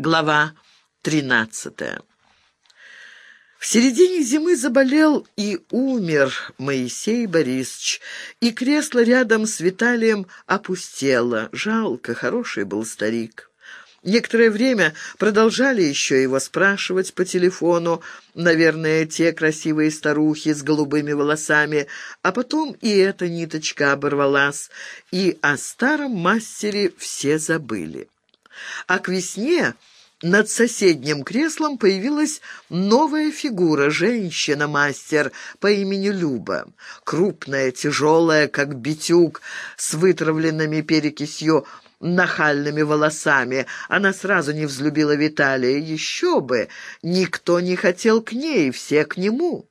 Глава тринадцатая. В середине зимы заболел и умер Моисей Борисович, и кресло рядом с Виталием опустело. Жалко, хороший был старик. Некоторое время продолжали еще его спрашивать по телефону, наверное, те красивые старухи с голубыми волосами, а потом и эта ниточка оборвалась, и о старом мастере все забыли. А к весне над соседним креслом появилась новая фигура, женщина-мастер по имени Люба. Крупная, тяжелая, как битюк, с вытравленными перекисью нахальными волосами. Она сразу не взлюбила Виталия. Еще бы! Никто не хотел к ней, все к нему.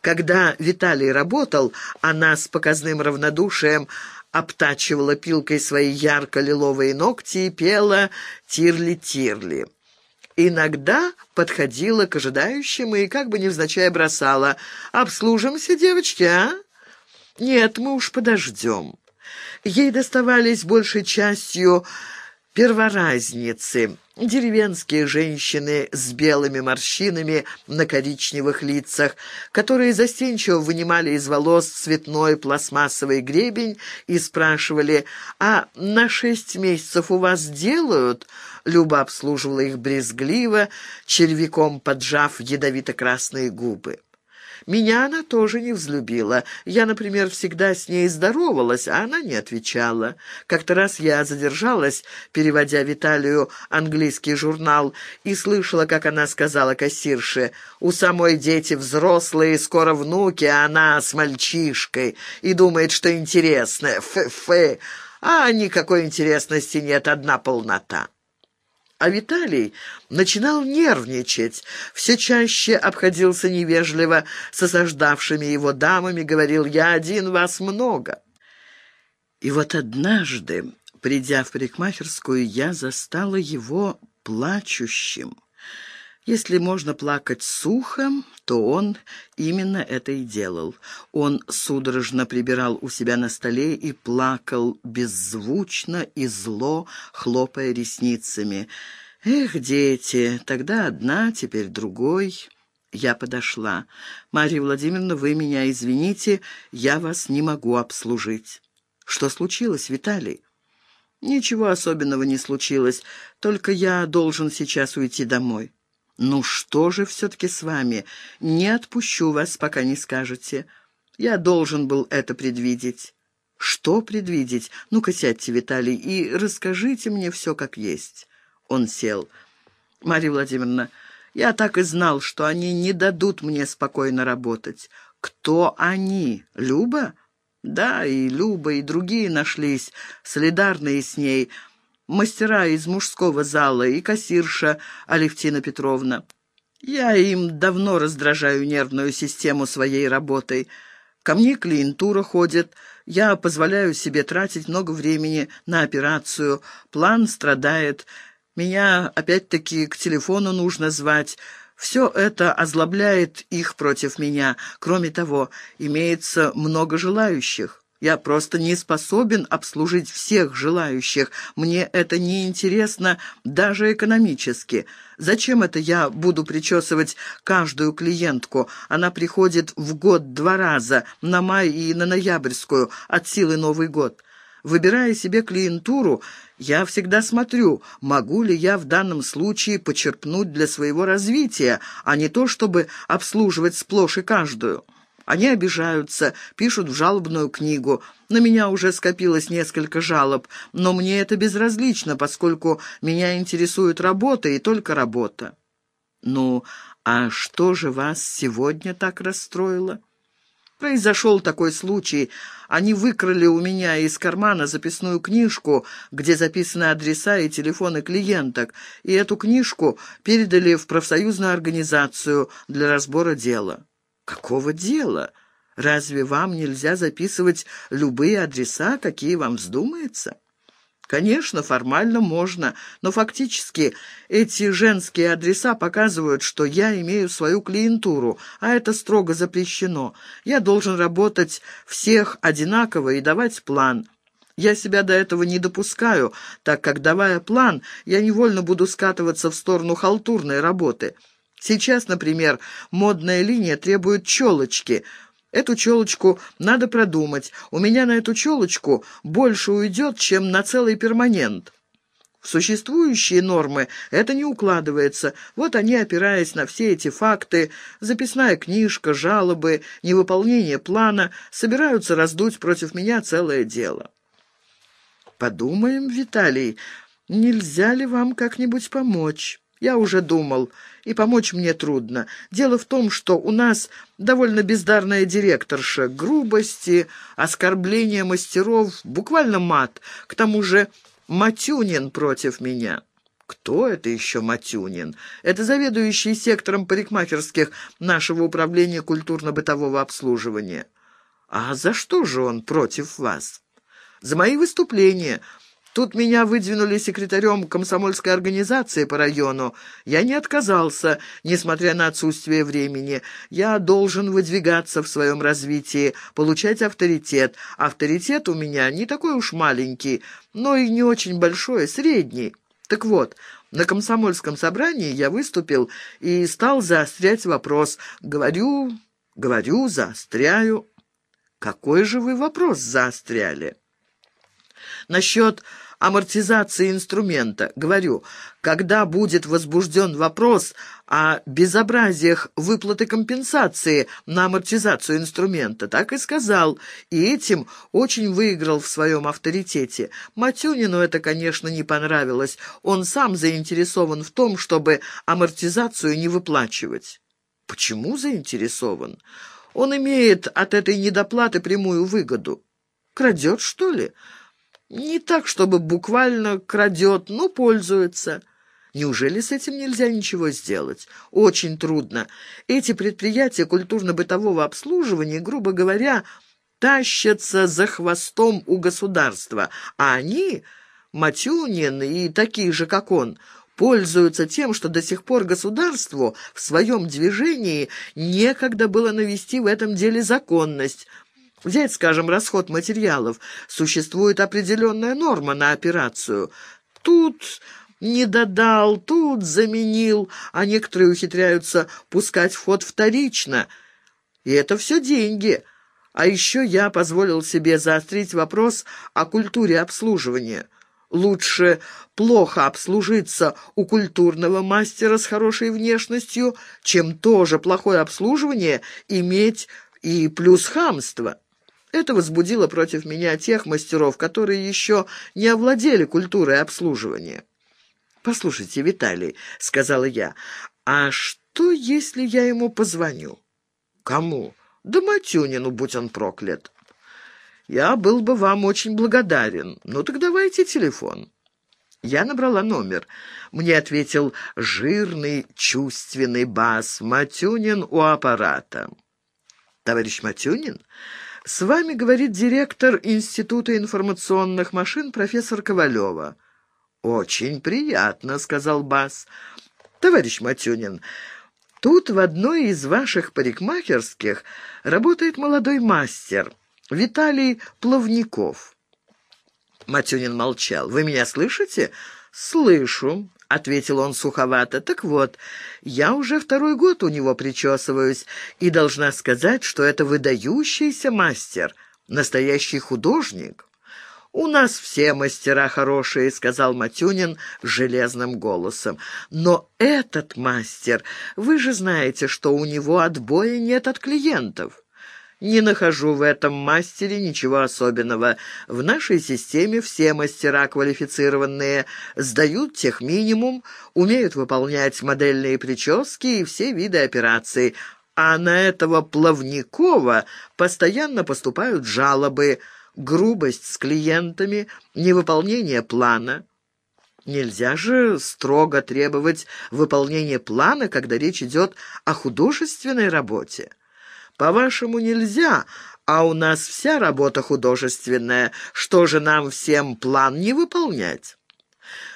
Когда Виталий работал, она с показным равнодушием обтачивала пилкой свои ярко-лиловые ногти и пела «Тирли-тирли». Иногда подходила к ожидающим и как бы невзначай бросала «Обслужимся, девочки, а?» «Нет, мы уж подождем». Ей доставались большей частью перворазницы, деревенские женщины с белыми морщинами на коричневых лицах, которые застенчиво вынимали из волос цветной пластмассовый гребень и спрашивали, «А на шесть месяцев у вас делают?» Люба обслуживала их брезгливо, червяком поджав ядовито-красные губы. Меня она тоже не взлюбила. Я, например, всегда с ней здоровалась, а она не отвечала. Как-то раз я задержалась, переводя Виталию английский журнал, и слышала, как она сказала кассирше, «У самой дети взрослые, скоро внуки, а она с мальчишкой, и думает, что интересное. Фе-фе, а никакой интересности нет, одна полнота». А Виталий начинал нервничать, все чаще обходился невежливо с осаждавшими его дамами, говорил «я один, вас много». И вот однажды, придя в парикмахерскую, я застала его плачущим. Если можно плакать сухо, то он именно это и делал. Он судорожно прибирал у себя на столе и плакал беззвучно и зло, хлопая ресницами. «Эх, дети, тогда одна, теперь другой». Я подошла. «Марья Владимировна, вы меня извините, я вас не могу обслужить». «Что случилось, Виталий?» «Ничего особенного не случилось, только я должен сейчас уйти домой». «Ну что же все-таки с вами? Не отпущу вас, пока не скажете. Я должен был это предвидеть». «Что предвидеть? Ну-ка сядьте, Виталий, и расскажите мне все как есть». Он сел. «Марья Владимировна, я так и знал, что они не дадут мне спокойно работать. Кто они? Люба?» «Да, и Люба, и другие нашлись, солидарные с ней» мастера из мужского зала и кассирша Алевтина Петровна. Я им давно раздражаю нервную систему своей работой. Ко мне клиентура ходит, я позволяю себе тратить много времени на операцию, план страдает, меня опять-таки к телефону нужно звать». Все это озлобляет их против меня. Кроме того, имеется много желающих. Я просто не способен обслужить всех желающих. Мне это не интересно даже экономически. Зачем это я буду причесывать каждую клиентку? Она приходит в год два раза, на май и на ноябрьскую, от силы Новый год. Выбирая себе клиентуру, я всегда смотрю, могу ли я в данном случае почерпнуть для своего развития, а не то, чтобы обслуживать сплошь и каждую. Они обижаются, пишут в жалобную книгу. На меня уже скопилось несколько жалоб, но мне это безразлично, поскольку меня интересует работа и только работа. Ну, а что же вас сегодня так расстроило? Произошел такой случай. Они выкрали у меня из кармана записную книжку, где записаны адреса и телефоны клиенток, и эту книжку передали в профсоюзную организацию для разбора дела. «Какого дела? Разве вам нельзя записывать любые адреса, какие вам вздумается?» Конечно, формально можно, но фактически эти женские адреса показывают, что я имею свою клиентуру, а это строго запрещено. Я должен работать всех одинаково и давать план. Я себя до этого не допускаю, так как, давая план, я невольно буду скатываться в сторону халтурной работы. Сейчас, например, модная линия требует челочки. Эту челочку надо продумать. У меня на эту челочку больше уйдет, чем на целый перманент. В существующие нормы это не укладывается. Вот они, опираясь на все эти факты, записная книжка, жалобы, невыполнение плана, собираются раздуть против меня целое дело. Подумаем, Виталий, нельзя ли вам как-нибудь помочь? Я уже думал, и помочь мне трудно. Дело в том, что у нас довольно бездарная директорша. Грубости, оскорбления мастеров, буквально мат. К тому же Матюнин против меня. Кто это еще Матюнин? Это заведующий сектором парикмахерских нашего управления культурно-бытового обслуживания. А за что же он против вас? За мои выступления. Тут меня выдвинули секретарем комсомольской организации по району. Я не отказался, несмотря на отсутствие времени. Я должен выдвигаться в своем развитии, получать авторитет. Авторитет у меня не такой уж маленький, но и не очень большой, средний. Так вот, на комсомольском собрании я выступил и стал заострять вопрос. Говорю, говорю, заостряю. Какой же вы вопрос заостряли?» Насчет амортизации инструмента. Говорю, когда будет возбужден вопрос о безобразиях выплаты компенсации на амортизацию инструмента, так и сказал, и этим очень выиграл в своем авторитете. Матюнину это, конечно, не понравилось. Он сам заинтересован в том, чтобы амортизацию не выплачивать. Почему заинтересован? Он имеет от этой недоплаты прямую выгоду. Крадет, что ли? Не так, чтобы буквально крадет, но пользуется. Неужели с этим нельзя ничего сделать? Очень трудно. Эти предприятия культурно-бытового обслуживания, грубо говоря, тащатся за хвостом у государства, а они, Матюнин и такие же, как он, пользуются тем, что до сих пор государству в своем движении некогда было навести в этом деле законность – Взять, скажем, расход материалов. Существует определенная норма на операцию. Тут не додал, тут заменил, а некоторые ухитряются пускать в ход вторично. И это все деньги. А еще я позволил себе заострить вопрос о культуре обслуживания. Лучше плохо обслужиться у культурного мастера с хорошей внешностью, чем тоже плохое обслуживание иметь и плюс хамство. Это возбудило против меня тех мастеров, которые еще не овладели культурой обслуживания. «Послушайте, Виталий», — сказала я, — «а что, если я ему позвоню?» «Кому?» «Да Матюнину, будь он проклят». «Я был бы вам очень благодарен. Ну так давайте телефон». Я набрала номер. Мне ответил жирный, чувственный бас. Матюнин у аппарата. «Товарищ Матюнин?» «С вами, — говорит директор Института информационных машин профессор Ковалева». «Очень приятно», — сказал Бас. «Товарищ Матюнин, тут в одной из ваших парикмахерских работает молодой мастер, Виталий Плавников». Матюнин молчал. «Вы меня слышите?» «Слышу. — ответил он суховато. «Так вот, я уже второй год у него причесываюсь, и должна сказать, что это выдающийся мастер, настоящий художник». «У нас все мастера хорошие», — сказал Матюнин железным голосом. «Но этот мастер, вы же знаете, что у него отбоя нет от клиентов». Не нахожу в этом мастере ничего особенного. В нашей системе все мастера квалифицированные, сдают тех минимум, умеют выполнять модельные прически и все виды операций. А на этого Плавникова постоянно поступают жалобы, грубость с клиентами, невыполнение плана. Нельзя же строго требовать выполнения плана, когда речь идет о художественной работе. По-вашему, нельзя, а у нас вся работа художественная. Что же нам всем план не выполнять?»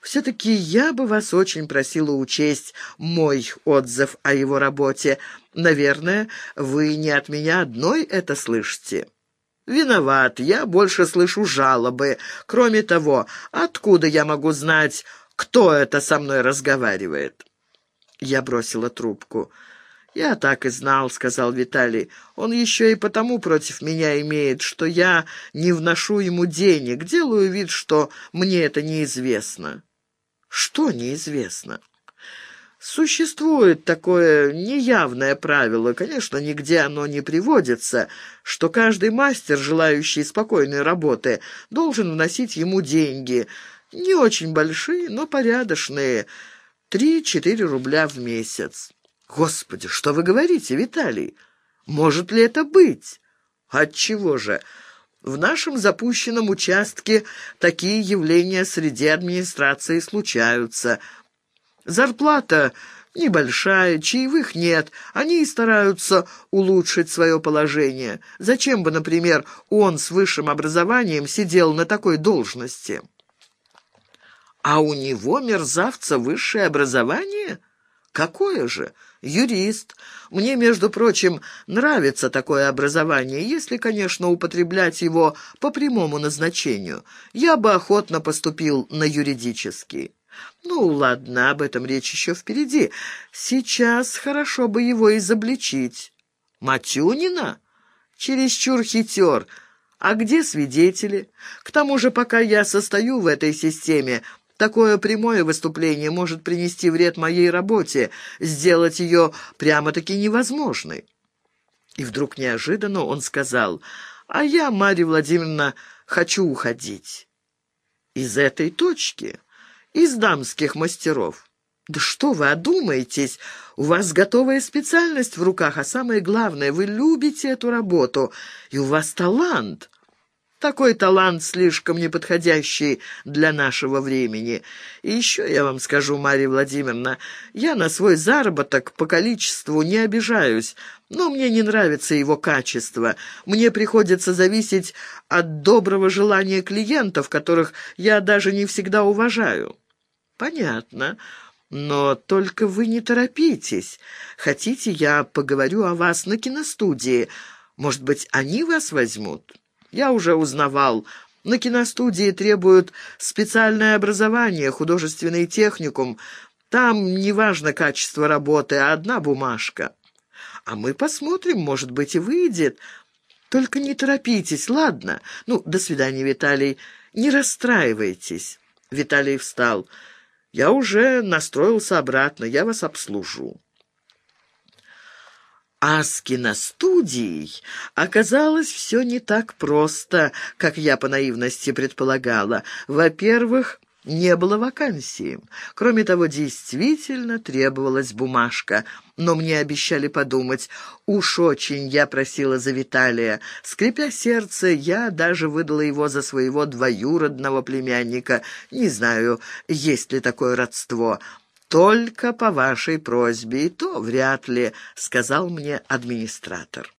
«Все-таки я бы вас очень просила учесть мой отзыв о его работе. Наверное, вы не от меня одной это слышите». «Виноват, я больше слышу жалобы. Кроме того, откуда я могу знать, кто это со мной разговаривает?» Я бросила трубку. «Я так и знал», — сказал Виталий. «Он еще и потому против меня имеет, что я не вношу ему денег, делаю вид, что мне это неизвестно». «Что неизвестно?» Существует такое неявное правило, конечно, нигде оно не приводится, что каждый мастер, желающий спокойной работы, должен вносить ему деньги, не очень большие, но порядочные, три-четыре рубля в месяц. Господи, что вы говорите, Виталий? Может ли это быть? Отчего же? В нашем запущенном участке такие явления среди администрации случаются – Зарплата небольшая, чаевых нет, они и стараются улучшить свое положение. Зачем бы, например, он с высшим образованием сидел на такой должности? А у него, мерзавца, высшее образование? Какое же? Юрист. Мне, между прочим, нравится такое образование, если, конечно, употреблять его по прямому назначению. Я бы охотно поступил на юридический. Ну, ладно, об этом речь еще впереди. Сейчас хорошо бы его изобличить. Матюнина? Чересчур хитер. А где свидетели? К тому же, пока я состою в этой системе, такое прямое выступление может принести вред моей работе, сделать ее прямо-таки невозможной. И вдруг неожиданно он сказал, «А я, Марья Владимировна, хочу уходить». «Из этой точки?» из дамских мастеров. Да что вы одумаетесь? У вас готовая специальность в руках, а самое главное, вы любите эту работу, и у вас талант. Такой талант слишком неподходящий для нашего времени. И еще я вам скажу, Марья Владимировна, я на свой заработок по количеству не обижаюсь, но мне не нравится его качество. Мне приходится зависеть от доброго желания клиентов, которых я даже не всегда уважаю. «Понятно. Но только вы не торопитесь. Хотите, я поговорю о вас на киностудии? Может быть, они вас возьмут?» «Я уже узнавал». На киностудии требуют специальное образование, художественный техникум. Там неважно качество работы, а одна бумажка. А мы посмотрим, может быть, и выйдет. Только не торопитесь, ладно? Ну, до свидания, Виталий. Не расстраивайтесь. Виталий встал. Я уже настроился обратно, я вас обслужу. А с киностудией оказалось все не так просто, как я по наивности предполагала. Во-первых, не было вакансии. Кроме того, действительно требовалась бумажка. Но мне обещали подумать. Уж очень я просила за Виталия. Скрипя сердце, я даже выдала его за своего двоюродного племянника. Не знаю, есть ли такое родство. «Только по вашей просьбе, и то вряд ли», — сказал мне администратор.